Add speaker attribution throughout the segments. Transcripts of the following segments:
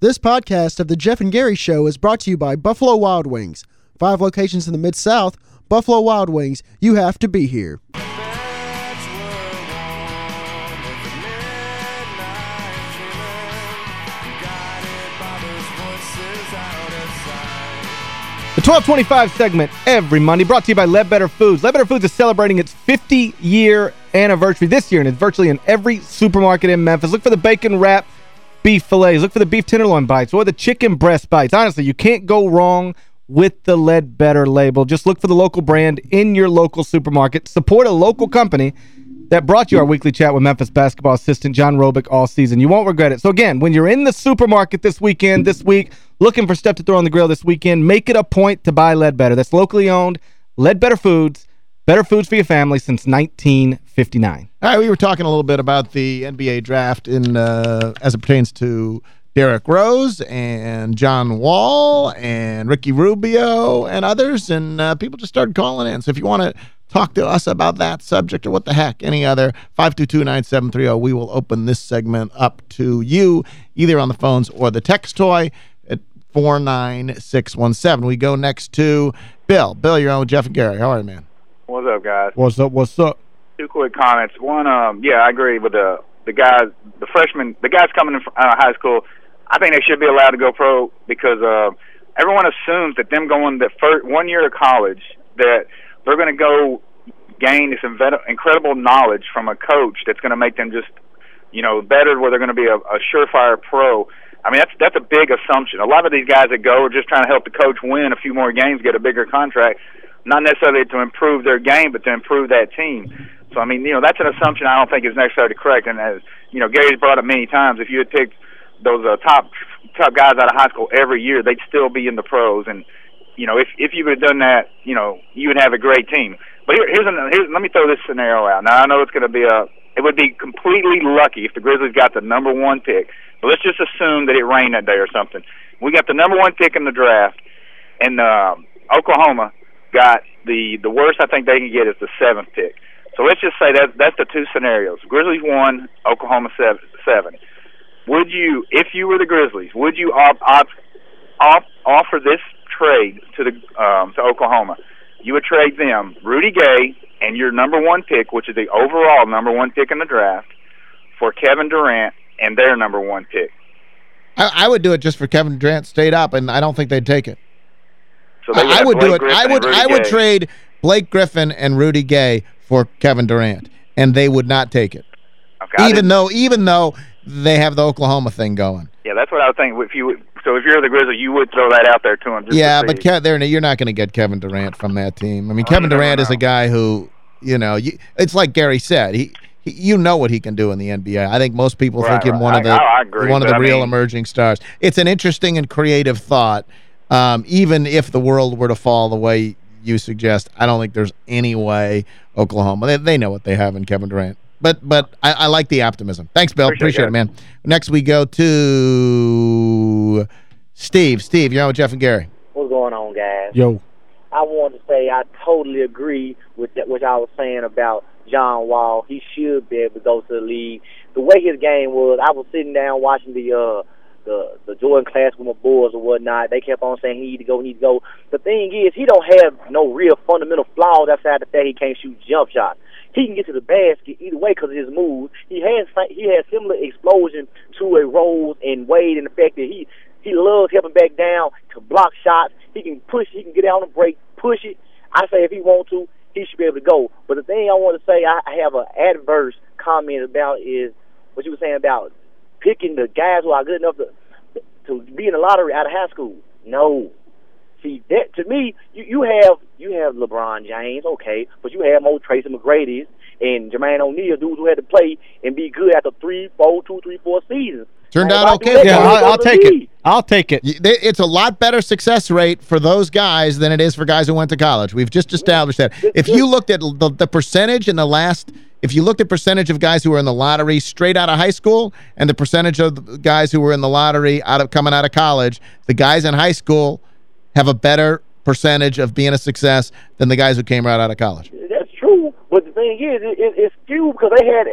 Speaker 1: This podcast of The Geoff and Gary Show is brought to you by Buffalo Wild Wings. Five locations in the Mid-South, Buffalo Wild Wings, you have to be here.
Speaker 2: The 1225 segment every Monday brought to you by Ledbetter Foods. Ledbetter Foods is celebrating its 50-year anniversary this year, and it's virtually in every supermarket in Memphis. Look for the bacon wrap beef fillets. Look for the beef tenderloin bites or the chicken breast bites. Honestly, you can't go wrong with the Ledbetter label. Just look for the local brand in your local supermarket. Support a local company that brought you our weekly chat with Memphis basketball assistant John Robic all season. You won't regret it. So again, when you're in the supermarket this weekend, this week, looking for stuff to throw on the grill this weekend, make it a point to buy Ledbetter. That's locally owned, Ledbetter Foods, better foods for your family since 1959.
Speaker 3: All right, we were talking a little bit about the NBA draft in uh, as it pertains to Derrick Rose and John Wall and Ricky Rubio and others, and uh, people just started calling in. So if you want to talk to us about that subject or what the heck, any other, 522-9730. We will open this segment up to you, either on the phones or the text toy at 49617. We go next to Bill. Bill, you're on with Geoff and Gary. How are you, man?
Speaker 4: What's up, guys?
Speaker 2: What's up, what's up?
Speaker 4: Two quick comments. One, um, yeah, I agree with the the guys, the freshmen, the guys coming in from uh, high school. I think they should be allowed to go pro because uh, everyone assumes that them going the first one year of college that they're going to go gain this incredible knowledge from a coach that's going to make them just, you know, better where they're going to be a, a surefire pro. I mean, that's that's a big assumption. A lot of these guys that go are just trying to help the coach win a few more games, get a bigger contract, not necessarily to improve their game, but to improve that team. So, I mean, you know, that's an assumption I don't think is necessarily correct. And as you know, Gary's brought up many times, if you had picked those uh, top top guys out of high school every year, they'd still be in the pros. And you know, if if you would have done that, you know, you would have a great team. But here, here's, an, here's let me throw this scenario out. Now I know it's going to be a it would be completely lucky if the Grizzlies got the number one pick. But let's just assume that it rained that day or something. We got the number one pick in the draft, and uh, Oklahoma got the the worst I think they can get is the seventh pick. So let's just say that that's the two scenarios. Grizzlies one, Oklahoma seven. seven. Would you, if you were the Grizzlies, would you op, op, op, offer this trade to the um, to Oklahoma? You would trade them Rudy Gay and your number one pick, which is the overall number one pick in the draft, for Kevin Durant and their number one pick.
Speaker 3: I, I would do it just for Kevin Durant stayed up, and I don't think they'd take it.
Speaker 4: So would
Speaker 3: I would
Speaker 4: Blake
Speaker 3: do it.
Speaker 4: Griffin
Speaker 3: I would. I would
Speaker 4: Gay.
Speaker 3: trade Blake Griffin and Rudy Gay for Kevin Durant, and they would not take it.
Speaker 4: Okay,
Speaker 3: even though, even though they have the Oklahoma thing going.
Speaker 4: yeah, that's what I was thinking. If you so, if you're the Grizzlies, you would throw that out there to them. Just
Speaker 3: yeah,
Speaker 4: to
Speaker 3: but. Ke they're, you're not going to get Kevin Durant from that team. I mean,
Speaker 4: Oh,
Speaker 3: Kevin Durant is a guy who, you know, you, it's like Gary said. He, he, you know what he can do in the NBA. I think most people
Speaker 4: Right,
Speaker 3: think him
Speaker 4: right.
Speaker 3: one of the
Speaker 4: I- I agree,
Speaker 3: one of the
Speaker 4: I
Speaker 3: real
Speaker 4: mean-
Speaker 3: emerging stars. It's an interesting and creative thought. Um, even if the world were to fall the way you suggest, I don't think there's any way Oklahoma. They, they know what they have in Kevin Durant. But but I, I like the optimism. Thanks, Bill.
Speaker 4: Appreciate
Speaker 3: Appreciate,
Speaker 4: it,
Speaker 3: it, man. Next we go to Steve. Steve, you're on with Geoff and Gary.
Speaker 5: What's going on, guys?
Speaker 2: Yo.
Speaker 5: I wanted to say I totally agree with that, what I was saying about John Wall. He should be able to go to the league. The way his game was, I was sitting down watching the uh the the Jordan class with my boys or whatnot. They kept on saying he need to go, he need to go. The thing is, he don't have no real fundamental flaws outside the fact he can't shoot jump shots. He can get to the basket either way because of his moves. He has he has similar explosion to a Rose and Wade in the fact that he he loves helping back down to block shots. He can push. He can get out on the break, push it. I say if he want to, he should be able to go. But the thing I want to say, I, I have an adverse comment about is what you were saying about picking the guys who are good enough to to be in the lottery out of high school. No. See that to me, you, you have you have LeBron James, okay, but you have more Tracy McGrady's and Jermaine O'Neal, dudes who had to play and be good after three, four, two, three, four seasons.
Speaker 3: Turned
Speaker 5: Now,
Speaker 3: out
Speaker 5: if I do
Speaker 3: okay.
Speaker 2: Yeah, I'll, I'll take
Speaker 5: league.
Speaker 2: it. I'll take it.
Speaker 3: It's a lot better success rate for those guys than it is for guys who went to college. We've just established that. If you looked at the, the percentage in the last, if you looked at percentage of guys who were in the lottery straight out of high school and the percentage of guys who were in the lottery out of coming out of college, the guys in high school have a better percentage of being a success than the guys who came right out of college.
Speaker 5: That's true, but the thing is, it, it, it's skewed because they had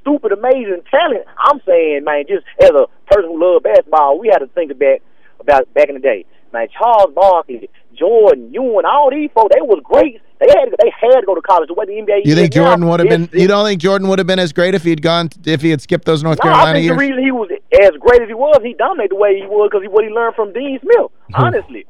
Speaker 5: stupid, amazing talent. I'm saying, man, just as a person who loves basketball, we had to think about about back in the day. Man, Charles Barkley, Jordan, Ewing, all these folks, they was great. They had to, they had to go to college. The way the NBA
Speaker 3: You think
Speaker 5: is now,
Speaker 3: Jordan would have been you don't think Jordan would have been as great if he'd gone if he had skipped those North
Speaker 5: No, I
Speaker 3: Carolina
Speaker 5: think the reason he was as great as he was, he dominated the way he was because he what he learned from Dean Smith. Hmm. Honestly,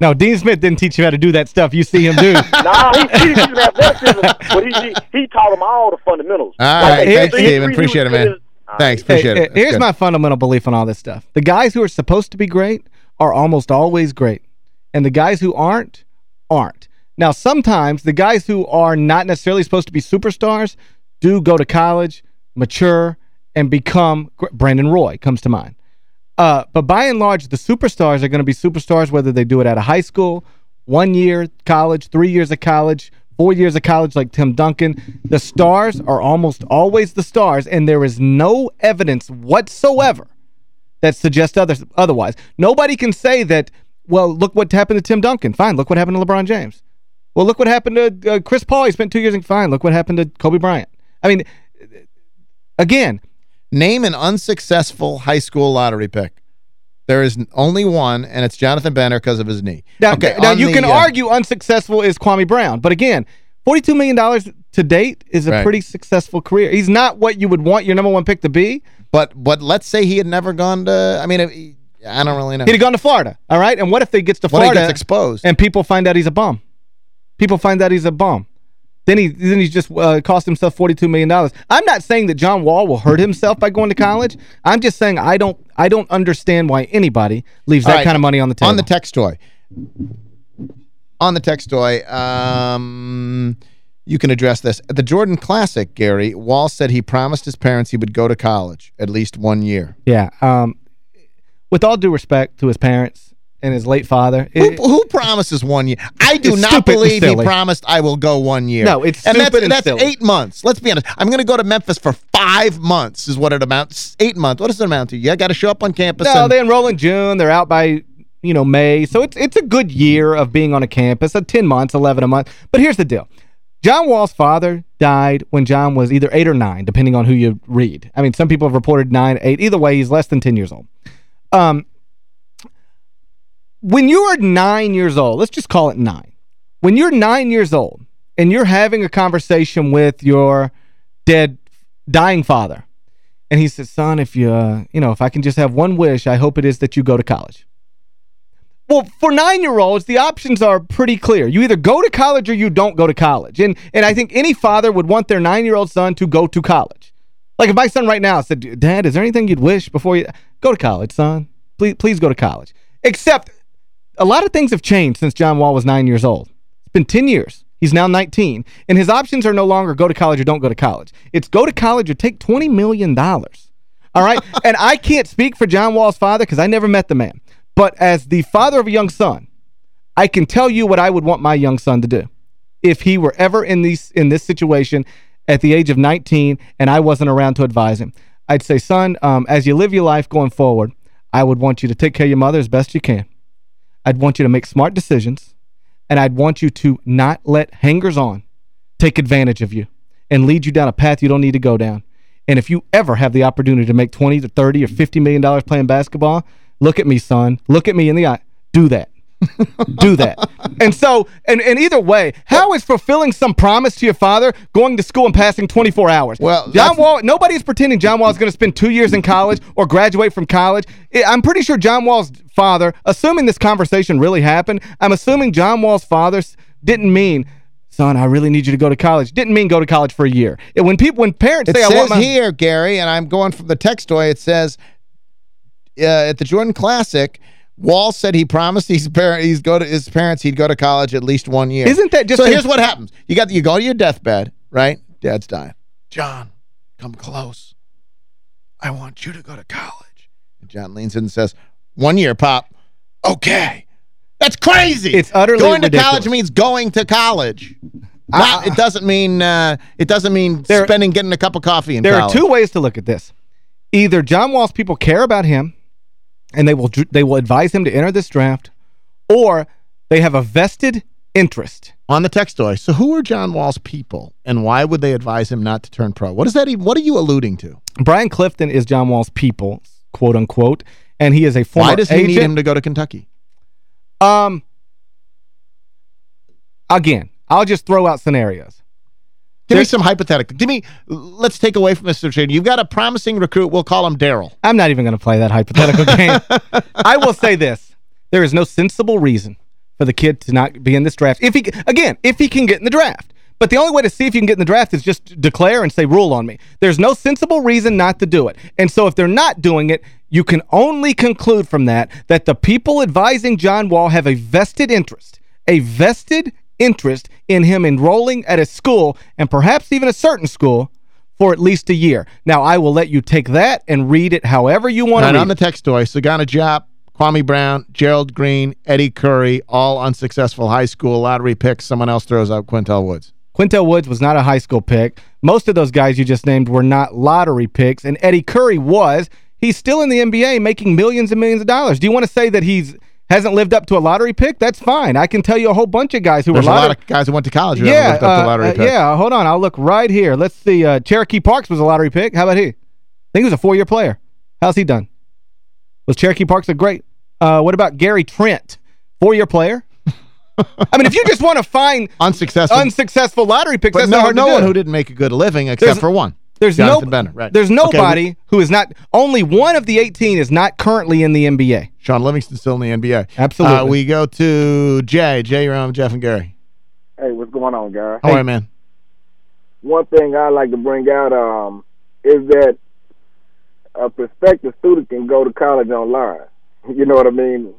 Speaker 2: No, Dean Smith didn't teach you how to do that stuff you see him do.
Speaker 5: nah, he, he didn't teach him athleticism, but he, he he taught him all the fundamentals.
Speaker 3: All
Speaker 2: right,
Speaker 5: Like,
Speaker 2: thanks,
Speaker 5: the history
Speaker 3: Steven. Appreciate it, man.
Speaker 5: good.
Speaker 3: Thanks, appreciate
Speaker 2: Hey,
Speaker 3: it.
Speaker 2: hey, here's
Speaker 3: That's
Speaker 2: my fundamental belief on all this stuff. The guys who are supposed to be great are almost always great. And the guys who aren't, aren't. Now, sometimes the guys who are not necessarily supposed to be superstars do go to college, mature, and become... Brandon Roy comes to mind. Uh, but by and large, the superstars are going to be superstars whether they do it out of high school, one year college, three years of college, four years of college like Tim Duncan. The stars are almost always the stars, and there is no evidence whatsoever that suggests others, otherwise. Nobody can say that, well, look what happened to Tim Duncan. Fine, look what happened to LeBron James. Well, look what happened to uh, Chris Paul. He spent two years in fine. Look what happened to Kobe Bryant. I mean, again,
Speaker 3: Name an unsuccessful high school lottery pick. There is only one, and it's Jonathan Benner because of his knee.
Speaker 2: Now,
Speaker 3: okay,
Speaker 2: now you
Speaker 3: the,
Speaker 2: can
Speaker 3: uh,
Speaker 2: argue unsuccessful is Kwame Brown. But again, $42 million to date is a
Speaker 3: Right.
Speaker 2: pretty successful career. He's not what you would want your number one pick to be.
Speaker 3: But but let's say he had never gone to. I mean, I don't really know.
Speaker 2: He'd have gone to Florida, all right? And what if he gets to Florida
Speaker 3: gets exposed?
Speaker 2: and people find out he's a bum? People find out he's a bum. Then he then he's just uh, cost himself $42 million. I'm not saying that John Wall will hurt himself by going to college. I'm just saying I don't I don't understand why anybody leaves
Speaker 3: All
Speaker 2: that
Speaker 3: right,
Speaker 2: kind of money on the table.
Speaker 3: On the text toy. On the text toy, um, you can address this. At the Jordan Classic, Gary, Wall said he promised his parents he would go to college at least one year.
Speaker 2: Yeah. Um, with all due respect to his parents and his late father.
Speaker 3: Who,
Speaker 2: it-
Speaker 3: who promises one year? I do not believe he promised I will go one year.
Speaker 2: No, it's
Speaker 3: and
Speaker 2: stupid
Speaker 3: that's,
Speaker 2: and
Speaker 3: that's
Speaker 2: silly.
Speaker 3: eight months. Let's be honest. I'm going to go to Memphis for five months is what it amounts. Eight months. What does it amount to? You got to show up on campus.
Speaker 2: no, they enroll in June. They're out by, you know, May. So it's it's a good year of being on a campus, a 10 months, 11 a month. But here's the deal. John Wall's father died when John was either eight or nine, depending on who you read. I mean, some people have reported nine, eight. Either way, he's less than 10 years old. Um, when you are nine years old, let's just call it nine. When you're nine years old and you're having a conversation with your dead, dying father, and he says, son, if you, uh, you know, if I can just have one wish, I hope it is that you go to college. Well, for nine-year-olds, the options are pretty clear. You either go to college or you don't go to college. And and I think any father would want their nine-year-old son to go to college. Like if my son right now said, Dad, is there anything you'd wish before you... Go to college, son. Please, please go to college. Except a lot of things have changed since John Wall was nine years old. It's been 10 years. He's now 19. And his options are no longer go to college or don't go to college. It's go to college or take 20 million. dollars. All right? and I can't speak for John Wall's father because I never met the man. But as the father of a young son, I can tell you what I would want my young son to do if he were ever in these in this situation at the age of 19 and I wasn't around to advise him. I'd say, son, um, as you live your life going forward, I would want you to take care of your mother as best you can. I'd want you to make smart decisions, and I'd want you to not let hangers-on take advantage of you and lead you down a path you don't need to go down. And if you ever have the opportunity to make 20 to 30 or $50 million playing basketball, look at me, son. Look at me in the eye. Do that. Do that. And so, and, and either way, how is fulfilling some promise to your father going to school and passing 24 hours?
Speaker 3: Well,
Speaker 2: John Wall, nobody's pretending John Wall is going to spend two years in college or graduate from college. I'm pretty sure John Wall's father, assuming this conversation really happened, I'm assuming John Wall's father didn't mean, son, I really need you to go to college. Didn't mean go to college for a year. When people, when parents
Speaker 3: It
Speaker 2: say, I want my...
Speaker 3: here, Gary, and I'm going from the text toy, it says uh, at the Jordan Classic, Wall said he promised his, par he's go to his parents he'd go to college at least one year.
Speaker 2: Isn't that just
Speaker 3: So here's what happens. You got you go to your deathbed, right? Dad's dying. John, come close. I want you to go to college. And John leans in and says, one year, Pop. Okay. That's crazy.
Speaker 2: It's utterly
Speaker 3: Going to
Speaker 2: ridiculous.
Speaker 3: college means going to college. Not,
Speaker 2: I-
Speaker 3: it doesn't mean uh, it doesn't mean
Speaker 2: There-
Speaker 3: spending getting a cup of coffee in
Speaker 2: There
Speaker 3: college.
Speaker 2: are two ways to look at this. Either John Wall's people care about him and they will they will advise him to enter this draft or they have a vested interest.
Speaker 3: On the text toy. So who are John Wall's people, and why would they advise him not to turn pro? What is that? Even, what are you alluding to?
Speaker 2: Brian Clifton is John Wall's people, quote unquote, and he is a former
Speaker 3: Why does he
Speaker 2: agent.
Speaker 3: need him to go to Kentucky?
Speaker 2: Um, again, I'll just throw out scenarios.
Speaker 3: Give me some hypothetical. Give me, let's take away from Mr. situation. You've got a promising recruit. We'll call him Daryl.
Speaker 2: I'm not even going to play that hypothetical game. I will say this. There is no sensible reason for the kid to not be in this draft. If he Again, if he can get in the draft. But the only way to see if you can get in the draft is just declare and say, rule on me. There's no sensible reason not to do it. And so if they're not doing it, you can only conclude from that that the people advising John Wall have a vested interest, a vested interest in him enrolling at a school, and perhaps even a certain school, for at least a year. Now, I will let you take that and read it however you want to
Speaker 3: And
Speaker 2: read
Speaker 3: on the text toy, Sagana Diop, Kwame Brown, Gerald Green, Eddy Curry, all unsuccessful high school lottery picks. Someone else throws out Qyntel Woods.
Speaker 2: Qyntel Woods was not a high school pick. Most of those guys you just named were not lottery picks, and Eddy Curry was. He's still in the NBA making millions and millions of dollars. Do you want to say that he's hasn't lived up to a lottery pick? That's fine. I can tell you a whole bunch of guys who
Speaker 3: There's a lot of guys who went to college who
Speaker 2: yeah,
Speaker 3: lived up
Speaker 2: uh,
Speaker 3: to lottery
Speaker 2: uh, yeah, hold on. I'll look right here. Let's see. Uh, Cherokee Parks was a lottery pick. How about he? I think he was a four-year player. How's he done? Was Cherokee Parks a great? Uh, what about Gary Trent? Four-year player? I mean, if you just want to find
Speaker 3: Unsuccessful.
Speaker 2: unsuccessful lottery picks,
Speaker 3: but
Speaker 2: that's
Speaker 3: no,
Speaker 2: not hard to
Speaker 3: no one who didn't make a good living except
Speaker 2: There's-
Speaker 3: for one.
Speaker 2: There's
Speaker 3: Jonathan
Speaker 2: no
Speaker 3: Bender, right.
Speaker 2: There's
Speaker 3: Okay,
Speaker 2: nobody who is not only one of the 18 is not currently in the NBA.
Speaker 3: Shaun Livingston's still in the NBA.
Speaker 2: Absolutely.
Speaker 3: Uh, we go to Jay. Jay, you're on with Geoff and Gary.
Speaker 6: Hey, what's going on, guys?
Speaker 3: How are you, man?
Speaker 6: One thing I like to bring out um, is that a prospective student can go to college online. You know what I mean?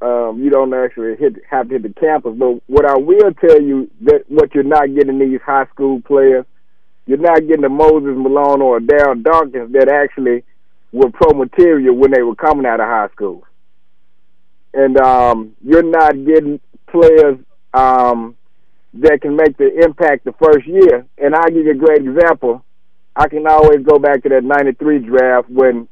Speaker 6: Um, you don't actually hit have to hit the campus, but what I will tell you that what you're not getting these high school players, you're not getting a Moses Malone or a Darryl Dawkins that actually were pro material when they were coming out of high school. And um, you're not getting players um, that can make the impact the first year. And I'll give you a great example. I can always go back to that 93 draft when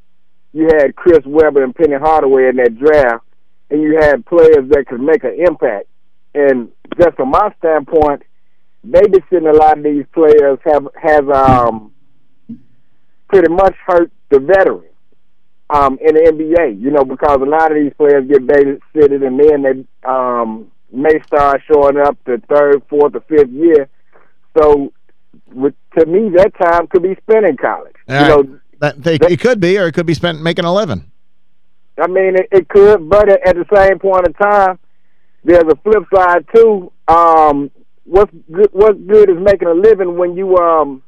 Speaker 6: you had Chris Webber and Penny Hardaway in that draft, and you had players that could make an impact. And just from my standpoint, babysitting a lot of these players have has um, pretty much hurt the veterans um, in the NBA. You know, because a lot of these players get babysitted, and then they um, may start showing up the third, fourth, or fifth year. So, with, to me, that time could be spent in college.
Speaker 3: All
Speaker 6: you
Speaker 3: right.
Speaker 6: know,
Speaker 3: That, they, it could be, or it could be spent making a living.
Speaker 6: I mean, it, it could, but at, at the same point in time, there's a flip side too. Um, what's good? What's good is making a living when you um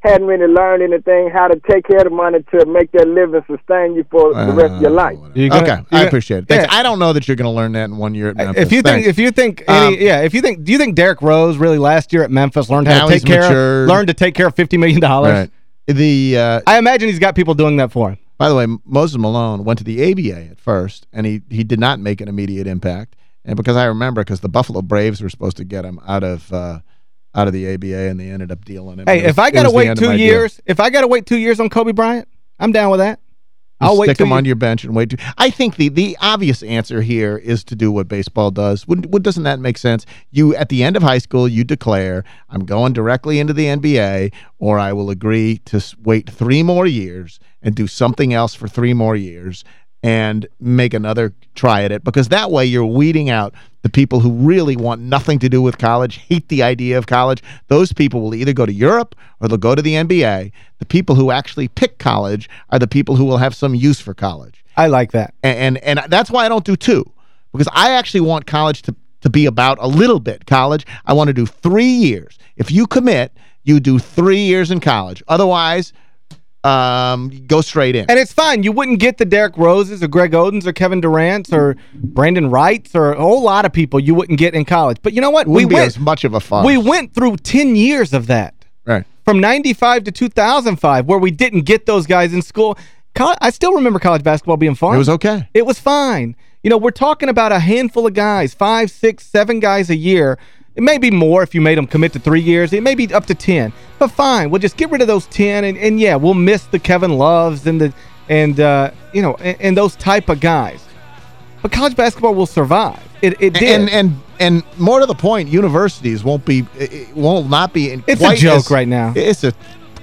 Speaker 6: hadn't really learned anything how to take care of the money to make that living sustain you for the rest of your
Speaker 3: Uh,
Speaker 6: life.
Speaker 2: You gonna-
Speaker 3: okay,
Speaker 2: you
Speaker 3: I appreciate it. Thanks.
Speaker 2: Yeah.
Speaker 3: I don't know that you're going to learn that in one year at Memphis.
Speaker 2: If you think
Speaker 3: Thanks.
Speaker 2: if you think any,
Speaker 3: Um,
Speaker 2: yeah, if you think do you think Derrick Rose really last year at Memphis learned how to take care
Speaker 3: matured.
Speaker 2: of learned to take care of 50 million dollars?
Speaker 3: Right. The uh,
Speaker 2: I imagine he's got people doing that for him.
Speaker 3: By the way, Moses Malone went to the ABA at first, and he, he did not make an immediate impact. And because I remember, because the Buffalo Braves were supposed to get him out of uh, out of the ABA, and they ended up dealing him.
Speaker 2: Hey,
Speaker 3: was-
Speaker 2: if I got to wait two
Speaker 3: my deal.
Speaker 2: years, if I got to wait two years on Kobe Bryant, I'm down with that. I'll wait
Speaker 3: stick
Speaker 2: two
Speaker 3: him on your bench and wait. To, I think the the obvious answer here is to do what baseball does. Wouldn't, would, doesn't that make sense? You At the end of high school, you declare, I'm going directly into the NBA, or I will agree to wait three more years and do something else for three more years and make another try at it because that way you're weeding out the people who really want nothing to do with college, hate the idea of college. Those people will either go to Europe or they'll go to the NBA. The people who actually pick college are the people who will have some use for college.
Speaker 2: I like that.
Speaker 3: And and, and that's why I don't do two because I actually want college to to be about a little bit college. I want to do 3 years. If you commit, you do 3 years in college. Otherwise, um, go straight in.
Speaker 2: And it's fine. You wouldn't get the Derrick Roses or Greg Odens or Kevin Durant's or Brandan Wrights or a whole lot of people you wouldn't get in college. But you know what?
Speaker 3: Wouldn't
Speaker 2: we
Speaker 3: be
Speaker 2: went
Speaker 3: as much of a fun.
Speaker 2: we went through 10 years of that.
Speaker 3: right.
Speaker 2: From 95 to 2005 where we didn't get those guys in school. I still remember college basketball being fun.
Speaker 3: It was okay.
Speaker 2: It was fine. You know, we're talking about a handful of guys, five, six, seven guys a year. It may be more if you made them commit to three years. It may be up to 10. But fine, we'll just get rid of those 10. And, and yeah, we'll miss the Kevin Loves and, the and uh, you know, and, and those type of guys. But college basketball will survive. It, it did.
Speaker 3: And and and more to the point, universities won't be it will not be in
Speaker 2: It's a joke
Speaker 3: as-
Speaker 2: right now.
Speaker 3: It's a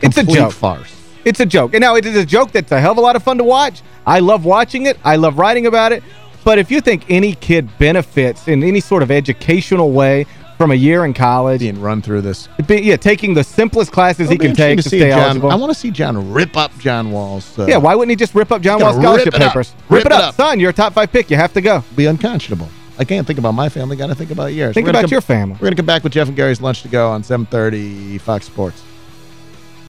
Speaker 2: It's a joke.
Speaker 3: farce.
Speaker 2: It's a joke. And now it is a joke that's a hell of a lot of fun to watch. I love watching it. I love writing about it. But if you think any kid benefits in any sort of educational way from a year in college,
Speaker 3: Being run through this.
Speaker 2: be, yeah, taking the simplest classes
Speaker 3: It'll
Speaker 2: he can take to,
Speaker 3: interesting
Speaker 2: stay
Speaker 3: John,
Speaker 2: eligible.
Speaker 3: I want to see John rip up John Wall's. Uh,
Speaker 2: yeah, why wouldn't he just rip up John Wall's scholarship
Speaker 3: rip it up.
Speaker 2: papers?
Speaker 3: Rip
Speaker 2: it
Speaker 3: it
Speaker 2: up.
Speaker 3: up.
Speaker 2: Son, you're a top five pick. You have to go.
Speaker 3: be unconscionable. I can't think about my family. Got to think about yours.
Speaker 2: Think about
Speaker 3: come-
Speaker 2: your family.
Speaker 3: We're going to come back with Geoff and Gary's Lunch to Go on 730 Fox Sports.